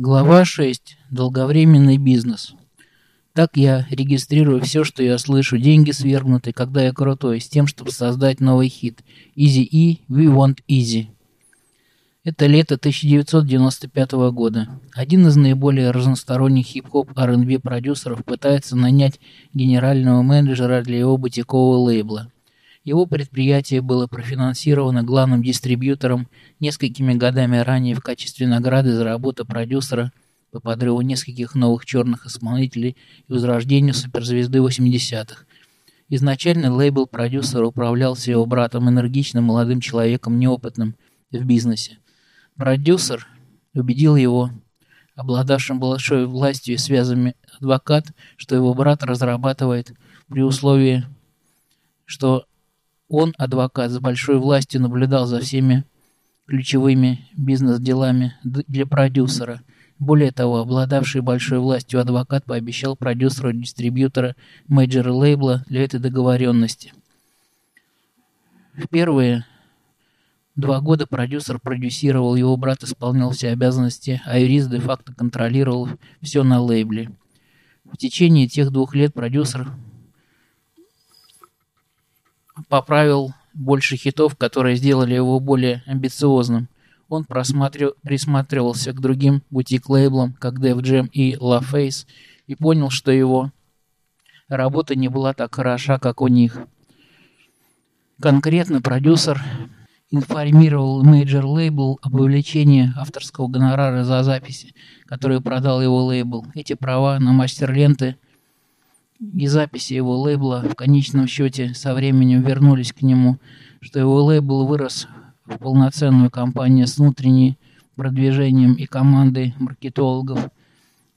Глава 6. Долговременный бизнес. Так я регистрирую все, что я слышу. Деньги свергнуты, когда я крутой, с тем, чтобы создать новый хит. Easy E, We Want Easy. Это лето 1995 года. Один из наиболее разносторонних хип-хоп R&B продюсеров пытается нанять генерального менеджера для его бутикового лейбла. Его предприятие было профинансировано главным дистрибьютором несколькими годами ранее в качестве награды за работу продюсера по подрыву нескольких новых черных исполнителей и возрождению суперзвезды 80-х. Изначально лейбл продюсера управлялся его братом, энергичным молодым человеком, неопытным в бизнесе. Продюсер убедил его, обладавшим большой властью и связями адвокат, что его брат разрабатывает при условии, что он, адвокат с большой властью, наблюдал за всеми ключевыми бизнес-делами для продюсера. Более того, обладавший большой властью адвокат пообещал продюсеру дистрибьютора мейджора лейбла для этой договоренности. В первые два года продюсер продюсировал, его брат исполнял все обязанности, а юрист де-факто контролировал все на лейбле. В течение тех двух лет продюсер поправил больше хитов, которые сделали его более амбициозным. Он присматривался к другим бутик-лейблам, как Def Jam и LaFace, и понял, что его работа не была так хороша, как у них. Конкретно продюсер информировал мейджор лейбл об увеличении авторского гонорара за записи, которые продал его лейбл. Эти права на мастер-ленты – и записи его лейбла в конечном счете со временем вернулись к нему, что его лейбл вырос в полноценную компанию с внутренним продвижением и командой маркетологов,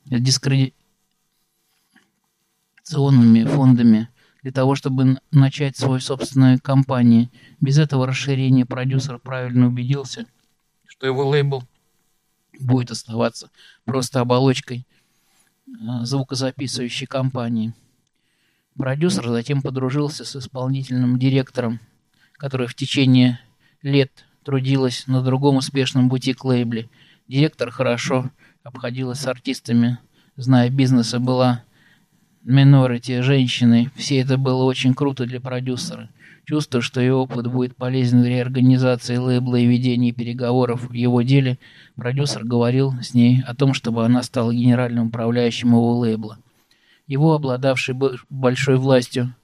дискредитационными фондами для того, чтобы начать свою собственную компанию. Без этого расширения продюсер правильно убедился, что его лейбл будет оставаться просто оболочкой а, звукозаписывающей компании. Продюсер затем подружился с исполнительным директором, который в течение лет трудилась на другом успешном бутик-лейбле. Директор хорошо обходилась с артистами, зная бизнеса, была минорити женщиной. Все это было очень круто для продюсера. Чувствуя, что ее опыт будет полезен в реорганизации лейбла и ведении переговоров в его деле, продюсер говорил с ней о том, чтобы она стала генеральным управляющим его лейбла его, обладавший большой властью,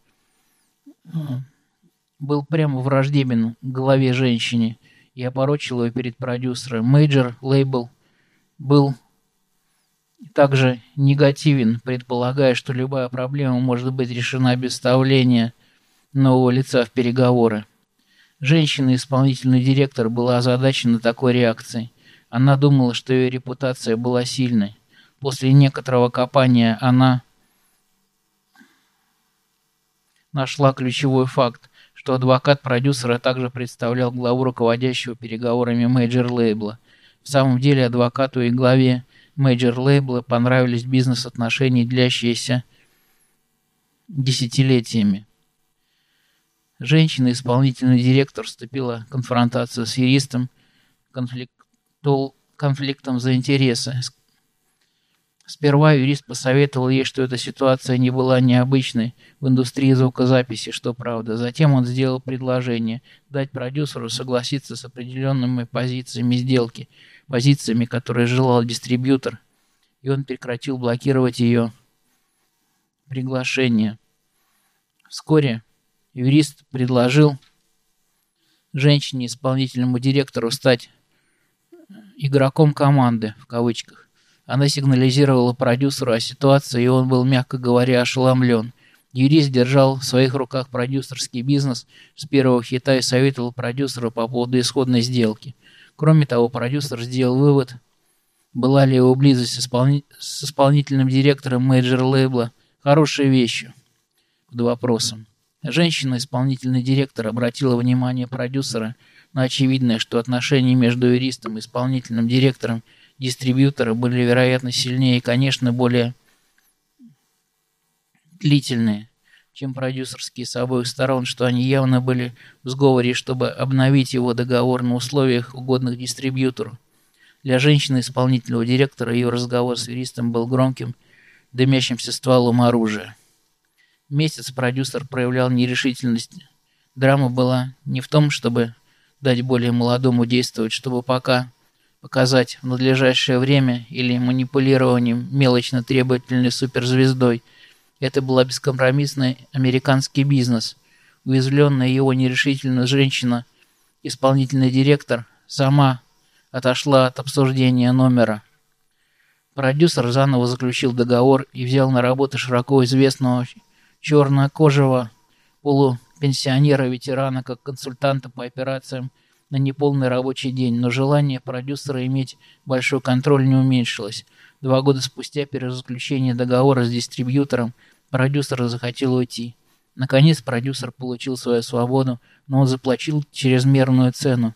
был прямо враждебен главе женщине и опорочил ее перед продюсером. Мейджор лейбл был также негативен, предполагая, что любая проблема может быть решена без вставления нового лица в переговоры. Женщина-исполнительный директор была озадачена такой реакцией. Она думала, что ее репутация была сильной. После некоторого копания она нашла ключевой факт, что адвокат продюсера также представлял главу руководящего переговорами мейджор-лейбла. В самом деле адвокату и главе мейджор-лейбла понравились бизнес-отношения, длящиеся десятилетиями. Женщина, исполнительный директор, вступила в конфронтацию с юристом, конфликт, конфликтом за интересы, Сперва юрист посоветовал ей, что эта ситуация не была необычной в индустрии звукозаписи, что правда. Затем он сделал предложение дать продюсеру согласиться с определенными позициями сделки, позициями, которые желал дистрибьютор, и он прекратил блокировать ее приглашение. Вскоре юрист предложил женщине-исполнительному директору стать игроком команды, в кавычках. Она сигнализировала продюсеру о ситуации, и он был, мягко говоря, ошеломлен. Юрист держал в своих руках продюсерский бизнес с первого хита и советовал продюсеру по поводу исходной сделки. Кроме того, продюсер сделал вывод, была ли его близость исполни... с исполнительным директором мейджор-лейбла хорошей вещью под вопросом. Женщина, исполнительный директор, обратила внимание продюсера на очевидное, что отношения между юристом и исполнительным директором – дистрибьютора были, вероятно, сильнее и, конечно, более длительные, чем продюсерские с обоих сторон, что они явно были в сговоре, чтобы обновить его договор на условиях, угодных дистрибьютору. Для женщины исполнительного директора ее разговор с юристом был громким, дымящимся стволом оружия. Месяц продюсер проявлял нерешительность. Драма была не в том, чтобы дать более молодому действовать, чтобы пока показать в надлежащее время или манипулированием мелочно требовательной суперзвездой. Это была бескомпромиссный американский бизнес. Уязвленная его нерешительность женщина, исполнительный директор, сама отошла от обсуждения номера. Продюсер заново заключил договор и взял на работу широко известного чернокожего полупенсионера-ветерана как консультанта по операциям на неполный рабочий день, но желание продюсера иметь большой контроль не уменьшилось. Два года спустя, перезаключение договора с дистрибьютором, продюсер захотел уйти. Наконец продюсер получил свою свободу, но он заплатил чрезмерную цену.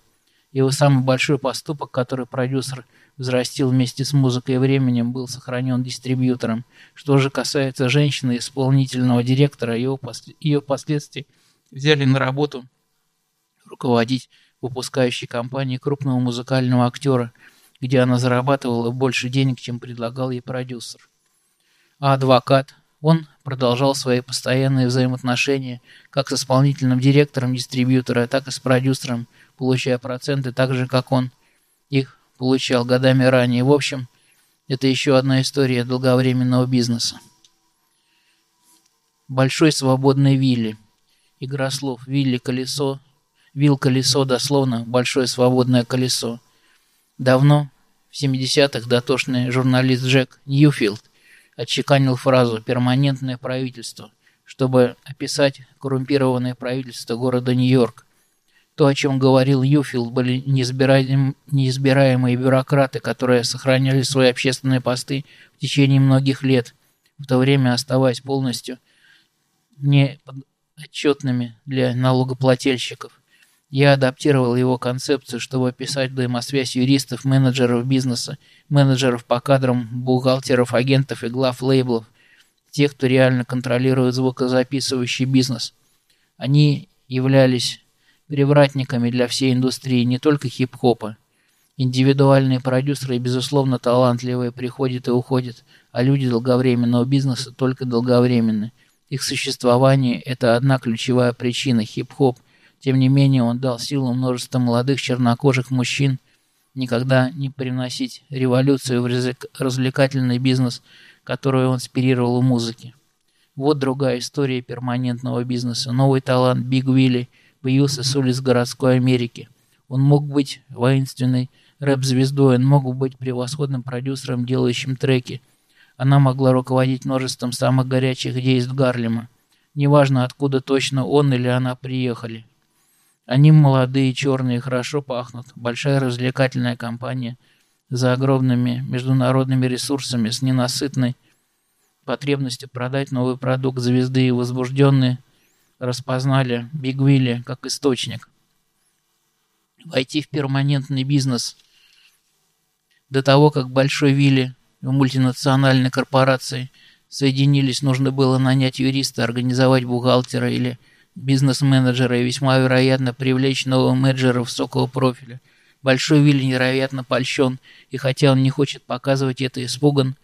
Его самый большой поступок, который продюсер взрастил вместе с музыкой и временем, был сохранен дистрибьютором. Что же касается женщины, исполнительного директора, его после... ее впоследствии взяли на работу руководить выпускающей компанией крупного музыкального актера, где она зарабатывала больше денег, чем предлагал ей продюсер. А адвокат, он продолжал свои постоянные взаимоотношения как с исполнительным директором дистрибьютора, так и с продюсером, получая проценты так же, как он их получал годами ранее. В общем, это еще одна история долговременного бизнеса. Большой свободный Вилли. Игра слов Вилли колесо, Вил колесо дословно большое свободное колесо. Давно, в 70-х, дотошный журналист Джек Ньюфилд отчеканил фразу «перманентное правительство», чтобы описать коррумпированное правительство города Нью-Йорк. То, о чем говорил Юфилд, были неизбираем, неизбираемые бюрократы, которые сохраняли свои общественные посты в течение многих лет, в то время оставаясь полностью неотчетными для налогоплательщиков. Я адаптировал его концепцию, чтобы описать взаимосвязь юристов, менеджеров бизнеса, менеджеров по кадрам, бухгалтеров, агентов и глав лейблов, тех, кто реально контролирует звукозаписывающий бизнес. Они являлись привратниками для всей индустрии, не только хип-хопа. Индивидуальные продюсеры, безусловно, талантливые, приходят и уходят, а люди долговременного бизнеса только долговременны. Их существование – это одна ключевая причина – хип-хоп – тем не менее, он дал силу множеству молодых чернокожих мужчин никогда не приносить революцию в развлекательный бизнес, которую он инспирировал в музыке. Вот другая история перманентного бизнеса. Новый талант Биг Вилли появился с улиц городской Америки. Он мог быть воинственной рэп-звездой, он мог быть превосходным продюсером, делающим треки. Она могла руководить множеством самых горячих действий Гарлема. Неважно, откуда точно он или она приехали. Они молодые, черные, хорошо пахнут. Большая развлекательная компания за огромными международными ресурсами с ненасытной потребностью продать новый продукт звезды и возбужденные распознали Биг Вилли как источник. Войти в перманентный бизнес до того, как Большой Вилли в мультинациональной корпорации соединились, нужно было нанять юриста, организовать бухгалтера или бизнес-менеджера и весьма вероятно привлечь нового менеджера высокого профиля. Большой Вилли невероятно польщен, и хотя он не хочет показывать это, испуган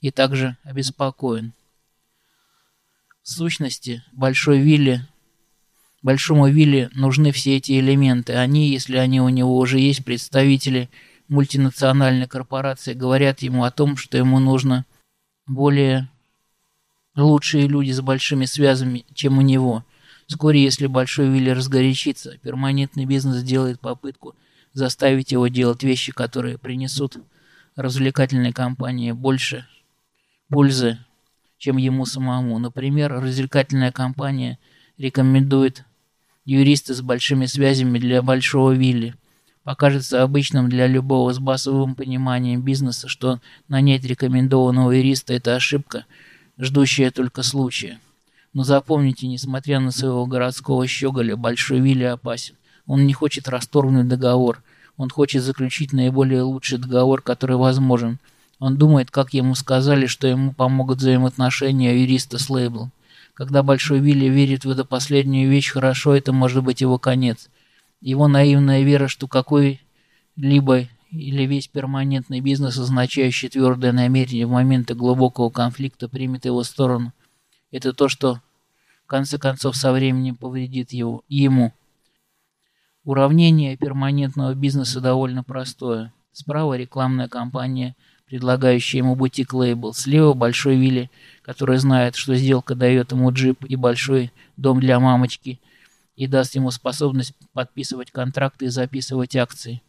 и также обеспокоен. В сущности, Большой Вилли, Большому Вилли нужны все эти элементы. Они, если они у него уже есть, представители мультинациональной корпорации, говорят ему о том, что ему нужно более лучшие люди с большими связями, чем у него – Вскоре, если Большой Вилли разгорячится, перманентный бизнес сделает попытку заставить его делать вещи, которые принесут развлекательной компании больше пользы, чем ему самому. Например, развлекательная компания рекомендует юриста с большими связями для Большого Вилли. Покажется обычным для любого с басовым пониманием бизнеса, что нанять рекомендованного юриста – это ошибка, ждущая только случая. Но запомните, несмотря на своего городского щеголя, Большой Вилли опасен. Он не хочет расторгнуть договор. Он хочет заключить наиболее лучший договор, который возможен. Он думает, как ему сказали, что ему помогут взаимоотношения юриста с лейблом. Когда Большой Вилли верит в эту последнюю вещь, хорошо, это может быть его конец. Его наивная вера, что какой-либо или весь перманентный бизнес, означающий твердое намерение в моменты глубокого конфликта, примет его сторону. Это то, что в конце концов со временем повредит его, ему. Уравнение перманентного бизнеса довольно простое. Справа рекламная кампания, предлагающая ему бутик-лейбл. Слева большой Вилли, который знает, что сделка дает ему джип и большой дом для мамочки и даст ему способность подписывать контракты и записывать акции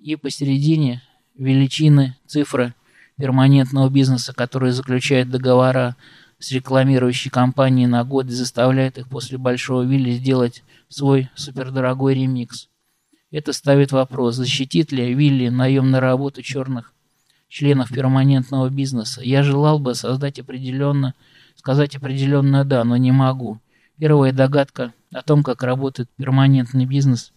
и посередине величины, цифры перманентного бизнеса, который заключает договора с рекламирующей компанией на год и заставляет их после Большого Вилли сделать свой супердорогой ремикс. Это ставит вопрос, защитит ли Вилли наемную работу черных членов перманентного бизнеса. Я желал бы создать определенно, сказать определенное «да», но не могу. Первая догадка о том, как работает перманентный бизнес,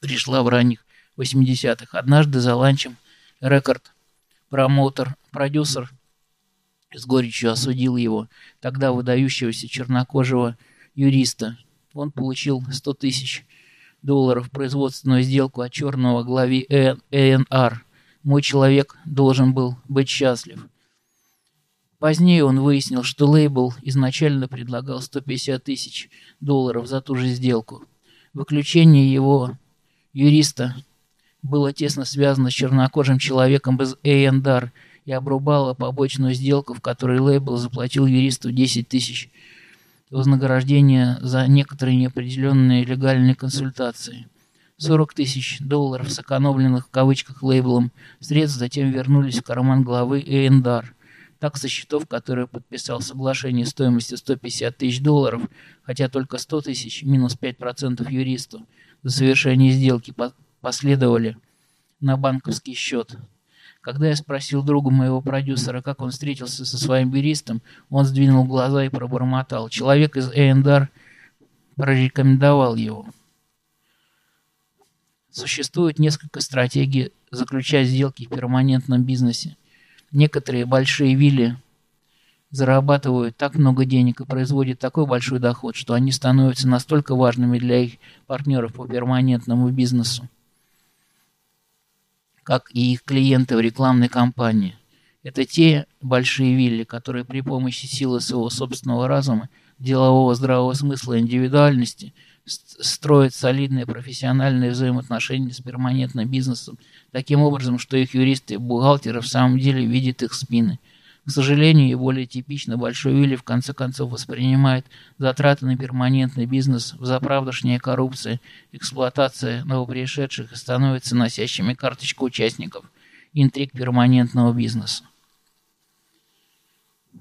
пришла в ранних 80-х. Однажды за ланчем рекорд промоутер, продюсер с горечью осудил его, тогда выдающегося чернокожего юриста. Он получил 100 тысяч долларов производственную сделку от черного главе ЭНР. Мой человек должен был быть счастлив. Позднее он выяснил, что лейбл изначально предлагал 150 тысяч долларов за ту же сделку. Выключение его юриста было тесно связано с чернокожим человеком из Эйендар и обрубало побочную сделку, в которой лейбл заплатил юристу 10 тысяч вознаграждения за некоторые неопределенные легальные консультации. 40 тысяч долларов, сэкономленных в кавычках лейблом, средств затем вернулись в карман главы Эйендар. Так, со счетов, которые подписал соглашение стоимостью 150 тысяч долларов, хотя только 100 тысяч, минус 5% юристу, за совершение сделки последовали на банковский счет. Когда я спросил друга моего продюсера, как он встретился со своим юристом, он сдвинул глаза и пробормотал. Человек из Эйндар прорекомендовал его. Существует несколько стратегий заключать сделки в перманентном бизнесе. Некоторые большие вилли зарабатывают так много денег и производят такой большой доход, что они становятся настолько важными для их партнеров по перманентному бизнесу как и их клиенты в рекламной кампании. Это те большие вилли, которые при помощи силы своего собственного разума, делового здравого смысла и индивидуальности строят солидные профессиональные взаимоотношения с перманентным бизнесом таким образом, что их юристы и бухгалтеры в самом деле видят их спины – к сожалению, и более типично, Большой Вилли в конце концов воспринимает затраты на перманентный бизнес в заправдошняя коррупция, эксплуатация новопришедших и становится носящими карточку участников интриг перманентного бизнеса.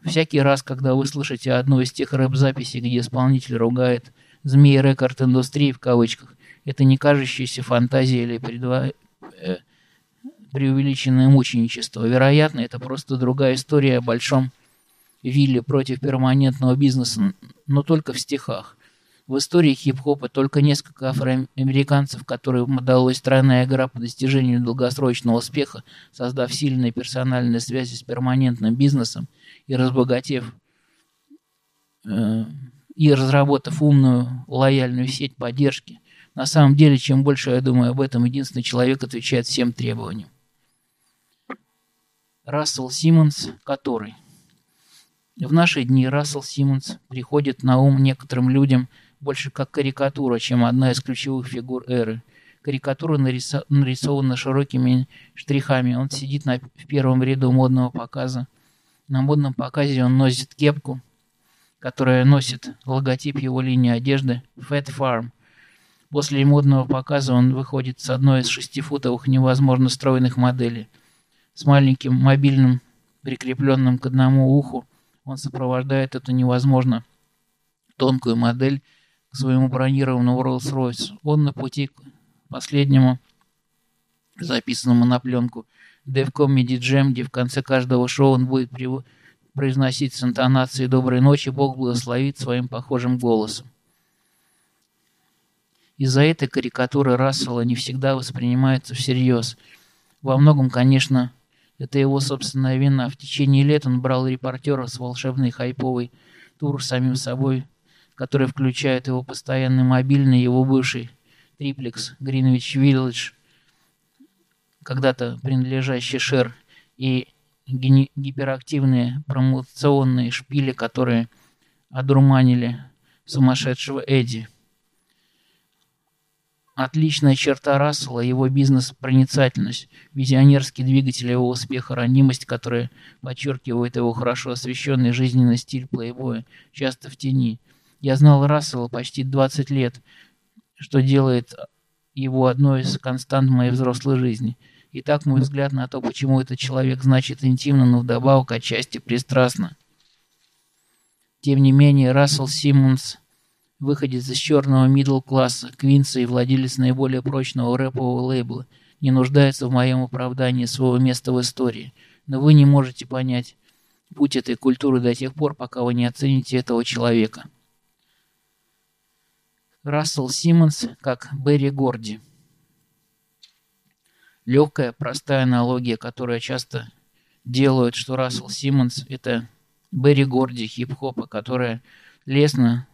Всякий раз, когда вы слышите одну из тех рэп-записей, где исполнитель ругает «змеи рекорд-индустрии» в кавычках, это не кажущаяся фантазия или предва... Э, преувеличенное мученичество. Вероятно, это просто другая история о большом вилле против перманентного бизнеса, но только в стихах. В истории хип-хопа только несколько афроамериканцев, которым удалось тройная игра по достижению долгосрочного успеха, создав сильные персональные связи с перманентным бизнесом и разбогатев э, и разработав умную лояльную сеть поддержки. На самом деле, чем больше я думаю об этом, единственный человек отвечает всем требованиям. Рассел Симмонс, который. В наши дни Рассел Симмонс приходит на ум некоторым людям больше как карикатура, чем одна из ключевых фигур эры. Карикатура нарисо нарисована широкими штрихами. Он сидит на, в первом ряду модного показа. На модном показе он носит кепку, которая носит логотип его линии одежды Fat Farm. После модного показа он выходит с одной из шестифутовых невозможно стройных моделей – с маленьким мобильным, прикрепленным к одному уху, он сопровождает эту невозможно тонкую модель к своему бронированному Rolls-Royce. Он на пути к последнему записанному на пленку Dev Comedy Jam, где в конце каждого шоу он будет произносить с интонацией «Доброй ночи, Бог благословит» своим похожим голосом. Из-за этой карикатуры Рассела не всегда воспринимается всерьез. Во многом, конечно, это его собственная вина. В течение лет он брал репортеров с волшебный хайповый тур самим собой, который включает его постоянный мобильный, его бывший триплекс Гринвич Виллидж, когда-то принадлежащий Шер, и гиперактивные промоционные шпили, которые одурманили сумасшедшего Эдди. Отличная черта Рассела – его бизнес-проницательность, визионерский двигатель его успеха, ранимость, которая подчеркивает его хорошо освещенный жизненный стиль плейбоя, часто в тени. Я знал Рассела почти 20 лет, что делает его одной из констант моей взрослой жизни. И так мой взгляд на то, почему этот человек значит интимно, но вдобавок отчасти пристрастно. Тем не менее, Рассел Симмонс выходец из черного мидл-класса, Квинса и владелец наиболее прочного рэпового лейбла, не нуждается в моем оправдании своего места в истории. Но вы не можете понять путь этой культуры до тех пор, пока вы не оцените этого человека. Рассел Симмонс как Берри Горди. Легкая, простая аналогия, которая часто делают, что Рассел Симмонс – это Берри Горди хип-хопа, которая лестно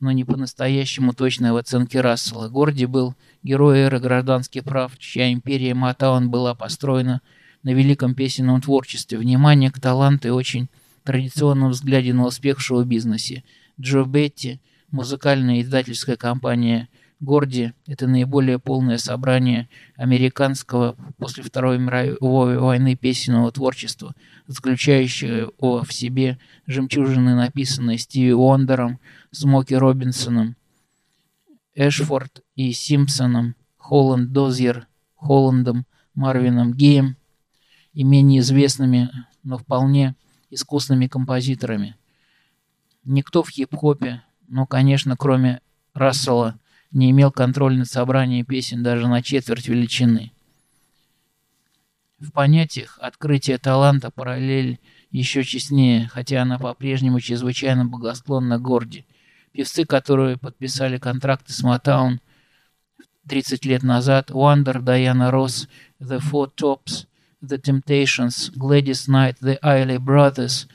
но не по-настоящему точная в оценке Рассела. Горди был герой эры гражданских прав, чья империя Матаун была построена на великом песенном творчестве, внимание к таланту и очень традиционном взгляде на успех в шоу-бизнесе. Джо Бетти, музыкальная издательская компания Горди – это наиболее полное собрание американского после Второй мировой войны песенного творчества, заключающее в себе жемчужины, написанные Стиви Уондером, Смоки Робинсоном, Эшфорд и Симпсоном, Холланд Дозьер, Холландом, Марвином Геем и менее известными, но вполне искусными композиторами. Никто в хип-хопе, ну, конечно, кроме Рассела, не имел контроля над собранием песен даже на четверть величины. В понятиях открытие таланта параллель еще честнее, хотя она по-прежнему чрезвычайно благосклонна Горди. Певцы, которые подписали контракты с Motown 30 лет назад, Wonder, Diana Ross, The Four Tops, The Temptations, Gladys Knight, The Isley Brothers,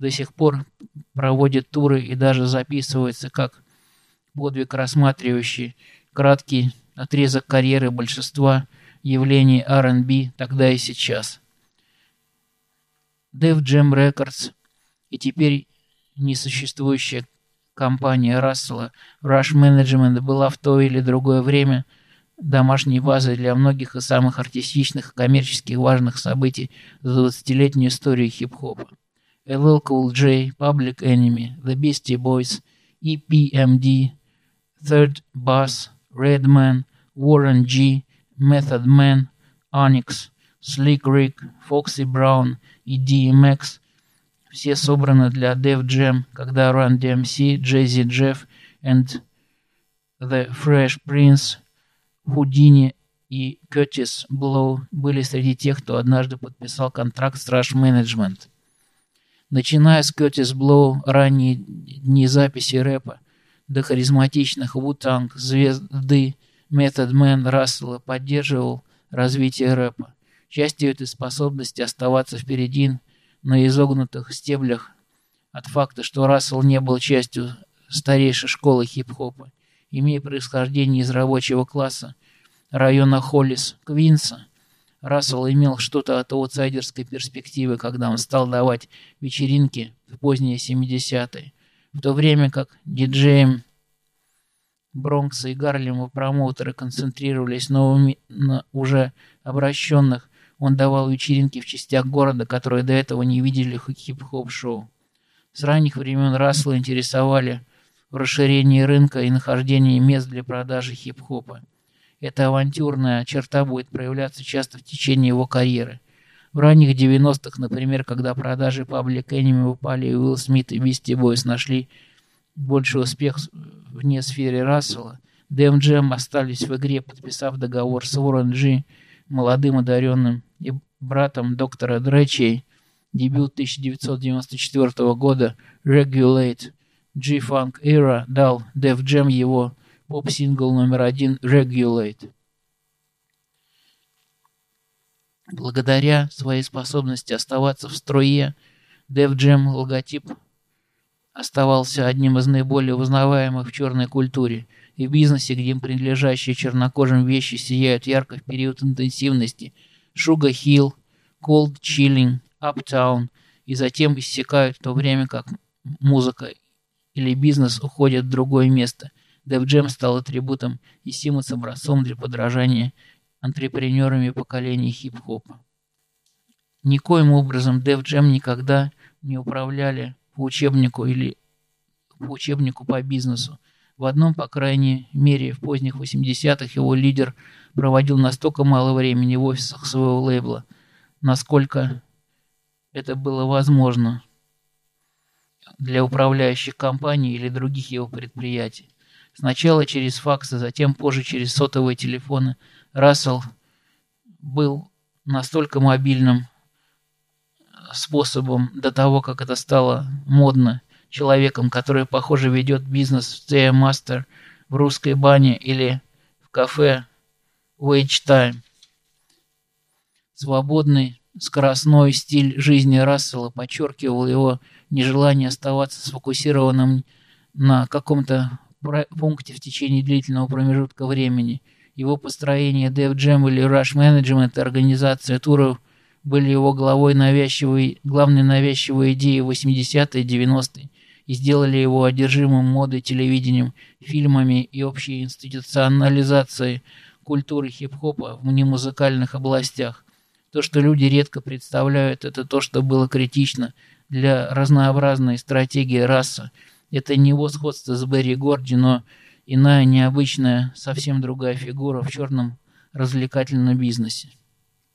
до сих пор проводят туры и даже записываются как подвиг, рассматривающий краткий отрезок карьеры большинства явлений R&B тогда и сейчас. Def Jam Records и теперь несуществующая компания Рассела Rush Management была в то или другое время домашней базой для многих из самых артистичных и коммерчески важных событий за 20-летнюю историю хип-хопа. LL Cool J, Public Enemy, The Beastie Boys, EPMD, Third Bass, Redman, Warren G, Method Man, Onyx, Slick Rick, Foxy Brown и DMX все собраны для Def Jam, когда Run DMC, Jay-Z Jeff and The Fresh Prince, Houdini и Curtis Blow были среди тех, кто однажды подписал контракт с Rush Management. Начиная с Curtis Blow, ранние дни записи рэпа, до харизматичных Вутанг, звезды Method Man Рассела поддерживал развитие рэпа. Частью этой способности оставаться впереди на изогнутых стеблях от факта, что Рассел не был частью старейшей школы хип-хопа, имея происхождение из рабочего класса района Холлис, Квинса, Рассел имел что-то от аутсайдерской перспективы, когда он стал давать вечеринки в поздние 70-е, в то время как диджеем Бронкса и Гарлема промоутеры концентрировались на, на уже обращенных он давал вечеринки в частях города, которые до этого не видели хип-хоп шоу. С ранних времен Рассела интересовали расширение рынка и нахождение мест для продажи хип-хопа. Эта авантюрная черта будет проявляться часто в течение его карьеры. В ранних 90-х, например, когда продажи Public Enemy упали, и Уилл Смит и Beastie Boys нашли больший успех вне сферы Рассела, Дэм остались в игре, подписав договор с Уоррен Джи, молодым одаренным и братом доктора Дречей, дебют 1994 года. Regulate. G-Funk Era. Дал Def Jam его поп-сингл номер один Regulate. Благодаря своей способности оставаться в струе, Def Jam логотип оставался одним из наиболее узнаваемых в черной культуре – в бизнесе, где им принадлежащие чернокожим вещи сияют ярко в период интенсивности, Sugar Hill, Cold Chilling, Uptown и затем иссякают в то время как музыка или бизнес уходят в другое место. Def Jam стал атрибутом и Симмонс образцом для подражания антрепренерами поколения хип-хопа. Никоим образом Def Jam никогда не управляли по учебнику или по учебнику по бизнесу. В одном, по крайней мере, в поздних 80-х его лидер проводил настолько мало времени в офисах своего лейбла, насколько это было возможно для управляющих компаний или других его предприятий. Сначала через факсы, затем позже через сотовые телефоны Рассел был настолько мобильным способом до того, как это стало модно, человеком, который, похоже, ведет бизнес в Tear Master, в русской бане или в кафе Wage Time. Свободный, скоростной стиль жизни Рассела подчеркивал его нежелание оставаться сфокусированным на каком-то пункте в течение длительного промежутка времени. Его построение Dev Jam или Rush Management, организация туров, были его главой навязчивой, главной навязчивой идеей 80-е и 90-е и сделали его одержимым модой, телевидением, фильмами и общей институционализацией культуры хип-хопа в немузыкальных областях. То, что люди редко представляют, это то, что было критично для разнообразной стратегии раса. Это не его сходство с Берри Горди, но иная необычная, совсем другая фигура в черном развлекательном бизнесе.